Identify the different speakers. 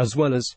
Speaker 1: as well as